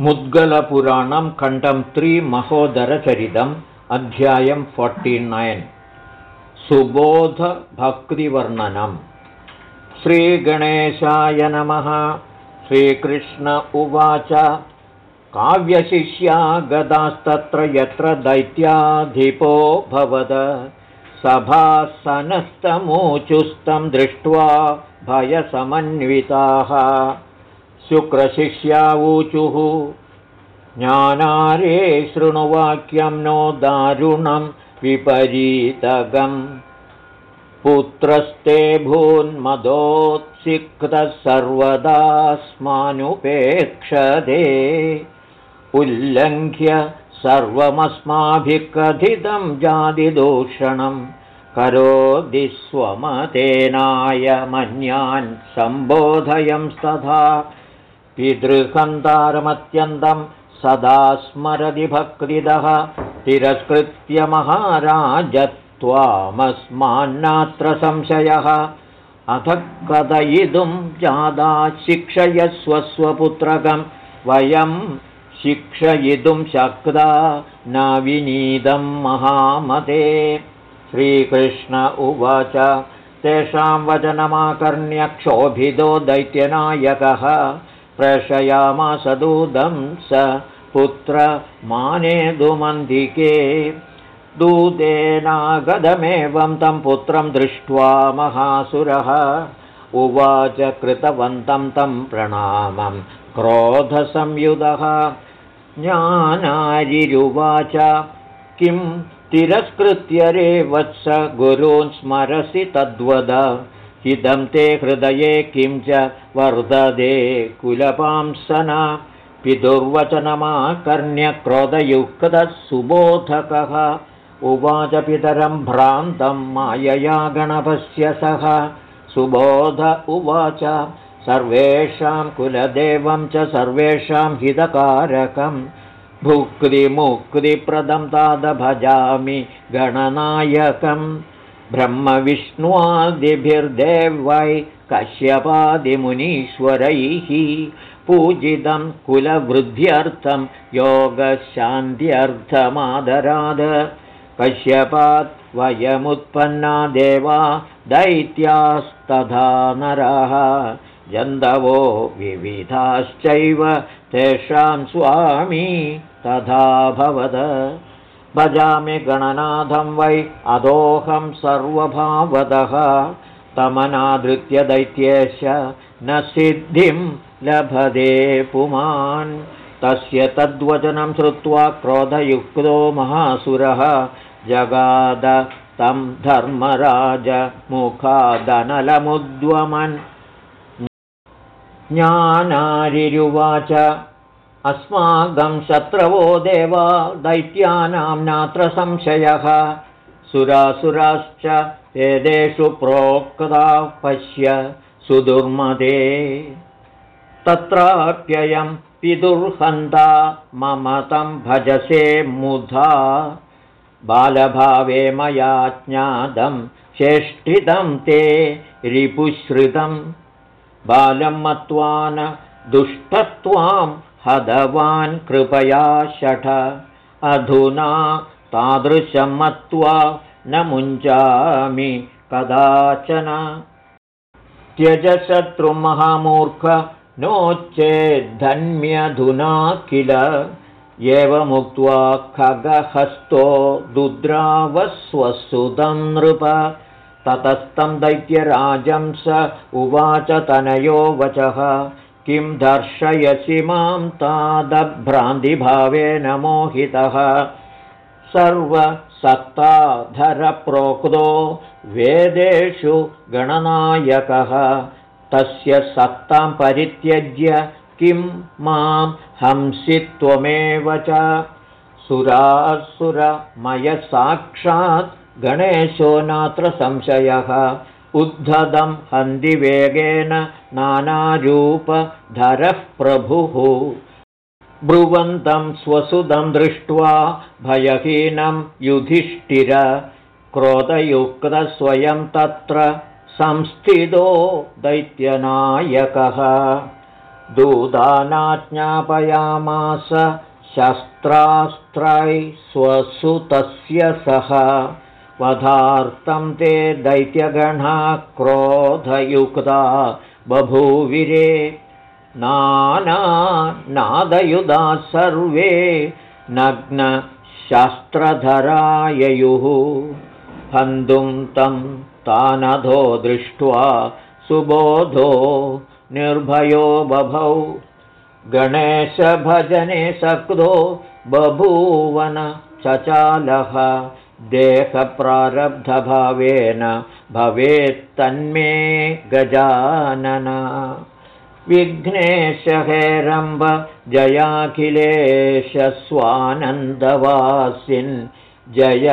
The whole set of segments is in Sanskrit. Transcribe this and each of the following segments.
मुद्गलपुराणं खण्डं त्री महोदरचरितम् अध्यायं नैन् सुबोधभक्तिवर्णनम्। श्रीगणेशाय नमः। श्रीकृष्ण उवाच। काव्यशिष्या गदास्तत्र यत्र दैत्याधिपो भवद। सभासनस्तमूचुस्तं दृष्ट्वा भयसमन्विताः शुक्रशिष्यावूचुः। ज्ञानारे शृणुवाक्यं नो दारुणं विपरीतगम्। पुत्रस्ते भून्मदोत्सिक्तः सर्वदास्मानुपेक्षते उल्लङ्घ्य सर्वमस्माभिः कथितं जातिदूषणं करोति स्वमतेनाय मन्यान् सम्बोधयंस्तथा पितृहन्तारमत्यन्तं सदा स्मरति भक्तिदः। तिरस्कृत्य महाराजत्वामस्मान्नात्र संशयः। अथ कथयितुं जादा शिक्षयस्व स्वपुत्रकं वयं शिक्षयितुं शक्ता न विनीतं महामते। श्रीकृष्ण उवाच। तेषां वचनमाकर्ण्यक्षोभितो दैत्यनायकः प्रशयामासदूतं स पुत्रमानेदुमन्दिके दूतेनागदमेवं तं पुत्रं दृष्ट्वा महासुरः। उवाच कृतवन्तं तं प्रणामं क्रोधसंयुधः। ज्ञानारिरुवाच किं तिरस्कृत्य रे वत्स गुरून् स्मरसि तद्वद इदं ते हृदये किं च वर्धते कुलपांसना। पितुर्वचनमाकर्ण्यक्रोधयुक्तः सुबोधकः। उवाच पितरं भ्रान्तं मायया गणपस्य सः सुबोध उवाच सर्वेषां कुलदेवं च सर्वेषां हितकारकं भुक्तिमुक्तिप्रदं तादभजामि गणनायकम् ब्रह्मविष्णुवादिभिर्देवै कश्यपादिमुनीश्वरैः पूजितं कुलवृद्ध्यर्थं योगशान्त्यर्थमादराद। कश्यपात् वयमुत्पन्ना देवा दैत्यास्तथा नरः। जन्दवो विविधाश्चैव तेषां स्वामी तथा भवद भजामि गणनाथं वै अदोऽहं सर्वभावदः तमनादृत्य दैत्येश न सिद्धिं लभते पुमान्। तस्य तद्वचनं श्रुत्वा क्रोधयुक्तो महासुरः जगाद तं धर्मराजमुखादनलमुद्वमन्। ज्ञानारिरुवाच अस्माकं शत्रवो देवा दैत्यानां नात्र संशयः। सुरासुराश्च वेदेषु प्रोक्ता पश्य सुदुर्मदे। तत्राप्ययं पितुर्हन्ता मम तं भजसे मुधा। बालभावे मया ज्ञातं चेष्टितं ते रिपुश्रितं बालं मत्वा न दुष्टत्वां हदवान् कृपया शठ अधुना तादृशं मत्वा न मुञ्चामि कदाचन। त्यजशत्रुमहामूर्ख नो चेद्धन्म्यधुना किल? एवमुक्त्वा खगहस्तो दुद्रावस्वसुतं नृप। ततस्तं दैत्यराजं स उवाच तनयो वचः किं दर्शयसि मां तादभ्रान्तिभावेन मोहितः। सर्वसत्ताधरप्रोक्तो वेदेषु गणनायकः। तस्य सत्तां परित्यज्य किं मां हंसि त्वमेव च। सुरासुरमयसाक्षात् गणेशो नात्र संशयः उद्धतं हन्दिवेगेन नानारूपधरः प्रभुः। ब्रुवन्तं स्वसुदं दृष्ट्वा भयहीनं युधिष्ठिर क्रोधयुक्तस्वयं तत्र संस्थितो दैत्यनायकः। दूदानाज्ञापयामास शस्त्रास्त्रै स्वसुतस्य सह वधार्तं ते दैत्यगणा क्रोधयुक्ता बभूविरे। नानानादयुधा सर्वे नग्नशास्त्रधराययुः। हन्तुं तं तानधो दृष्ट्वा सुबोधो निर्भयो बभौ। गणेशभजने सक्तो बभूवन चचालः देहप्रारब्धभावेन भवेत्तन्मे गजानन। विघ्नेशहेरम्ब जयाखिलेश स्वानन्दवासिन् जय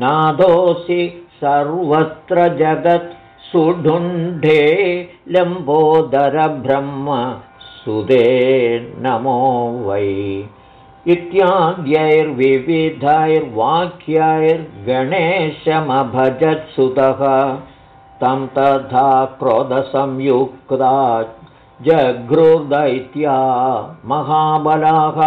नादोऽसि सर्वत्र जगत् सुढुण्ढे लम्बोदरब्रह्म सुदे नमो वै इत्याद्यैर्विविधैर्वाक्यैर्गणेशमभजत्सुतः तं तथा क्रोधसंयुक्ता जघ्रुदैत्या महाबलाः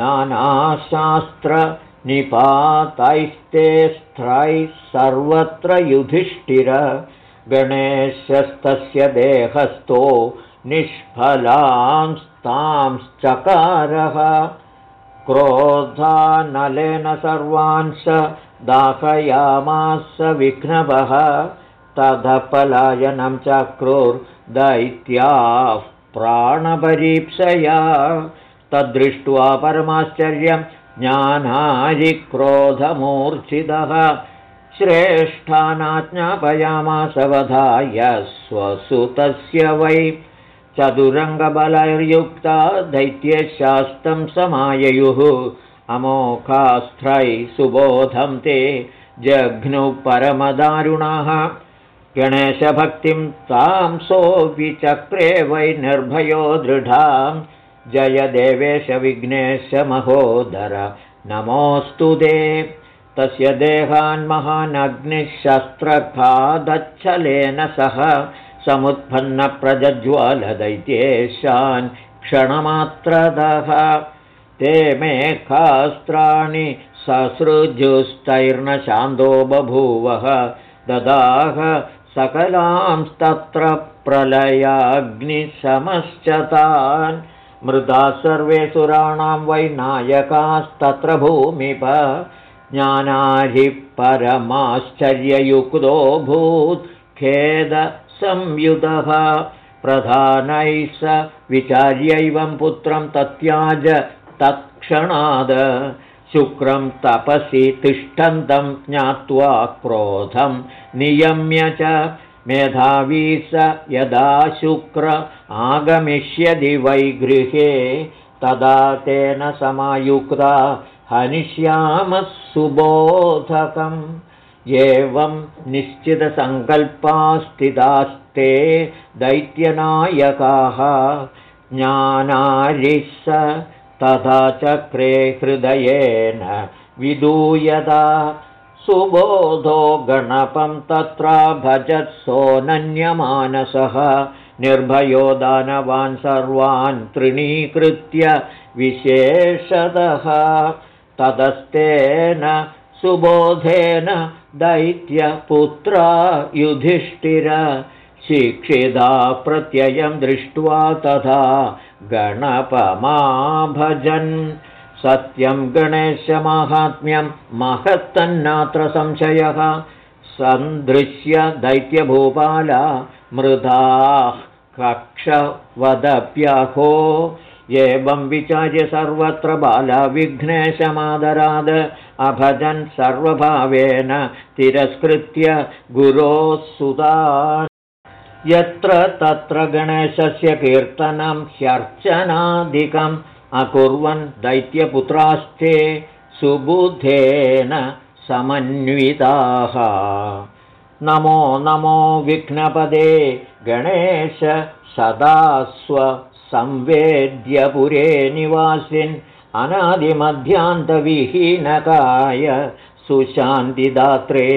नानाशास्त्रनिपातैस्ते स्त्रैः सर्वत्र युधिष्ठिर गणेशस्तस्य देहस्थो निष्फलांस्तांश्चकारः क्रोधानलेन सर्वान् स दाहयामास विघ्नवः तदपलायनं चक्रुर्दैत्याः प्राणपरीप्सया। तद्दृष्ट्वा परमाश्चर्यं ज्ञानारिक्रोधमूर्च्छितः श्रेष्ठानाज्ञापयामासवधाय स्वसुतस्य वै चतुरङ्गबलैर्युक्ता दैत्यशास्तं समाययुः। अमोखास्त्रै सुबोधं ते जघ्नुपरमदारुणाः। गणेशभक्तिं तां सोऽपि चक्रे वै निर्भयो दृढां। जय देवेशविघ्नेशमहोदर नमोऽस्तु ते। तस्य देहान्महानग्निशस्त्रखादच्छलेन सह समुत्पन्नप्रज्ज्वालदैत्येशान् क्षणमात्रदः ते मेखास्त्राणि ससृजुस्तैर्न शान्तो बभूवः ददाह सकलांस्तत्र प्रलयाग्निशमश्च तान् मृदा सर्वे सुराणां वैनायकास्तत्र भूमिप ज्ञानाधिः परमाश्चर्ययुक्तो भूत् खेदसंयुतः प्रधानैः स विचार्यैवं पुत्रं तत्याज तत्क्षणाद। शुक्रं तपसि तिष्ठन्तं ज्ञात्वा क्रोधं नियम्य च मेधावी स यदा शुक्र आगमिष्यति वै गृहे तदा तेन समायुक्ता हनिष्यामः सुबोधकम् एवं निश्चितसङ्कल्पास्थितास्ते दैत्यनायकाः ज्ञानारिः तथा चक्रे हृदयेन विदूयता। सुबोधो गणपं तत्र भजत्सोऽनन्यमानसः निर्भयो दानवान् सर्वान् तृणीकृत्य विशेषतः। ततस्तेन सुबोधेन दैत्यपुत्रा युधिष्ठिर शिक्षिता प्रत्ययं दृष्ट्वा तथा गणपमाभजन्। सत्यं गणेशमाहात्म्यं महत्तन्नात्र संशयः। सन्दृश्य दैत्यभूपाला मृदाः कक्षवदप्यहो एवं विचार्य सर्वत्र बालाविघ्नेशमादराद अभजन् सर्वभावेन तिरस्कृत्य गुरोः सुतान् यत्र तत्र गणेशस्य कीर्तनं ह्यर्चनादिकम् अकुर्वन् दैत्यपुत्रास्ते सुबुधेन समन्विताः। नमो नमो विघ्नपदे गणेश सदा स्वसंवेद्यपुरे निवासिन् अनादिमध्यान्तविहीनकाय सुशान्तिदात्रे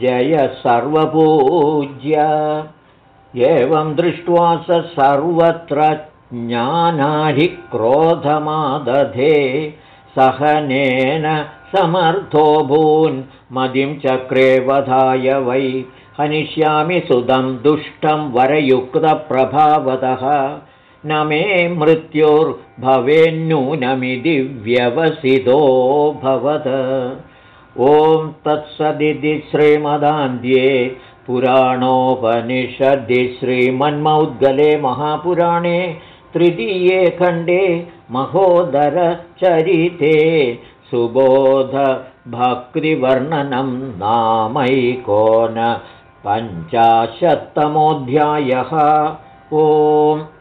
जय सर्वपूज्य। एवं दृष्ट्वा स सर्वत्र ज्ञानाधिक्रोधमादधे सहनेन समर्थोऽभून् मदिं चक्रे वधाय वै। हनिष्यामि सुदं दुष्टं वरयुक्तप्रभावतः न मे मृत्युर्भवेन्नूनमिति व्यवसितो भवद ॐ तत्सदिति श्रीमदान्ध्ये पुराणोपनिषदि श्रीमन्मौद्गले महापुराणे तृतीये खण्डे महोदरचरिते सुबोधभक्तिवर्णनं नामैकोन पञ्चाशत्तमोऽध्यायः ओम्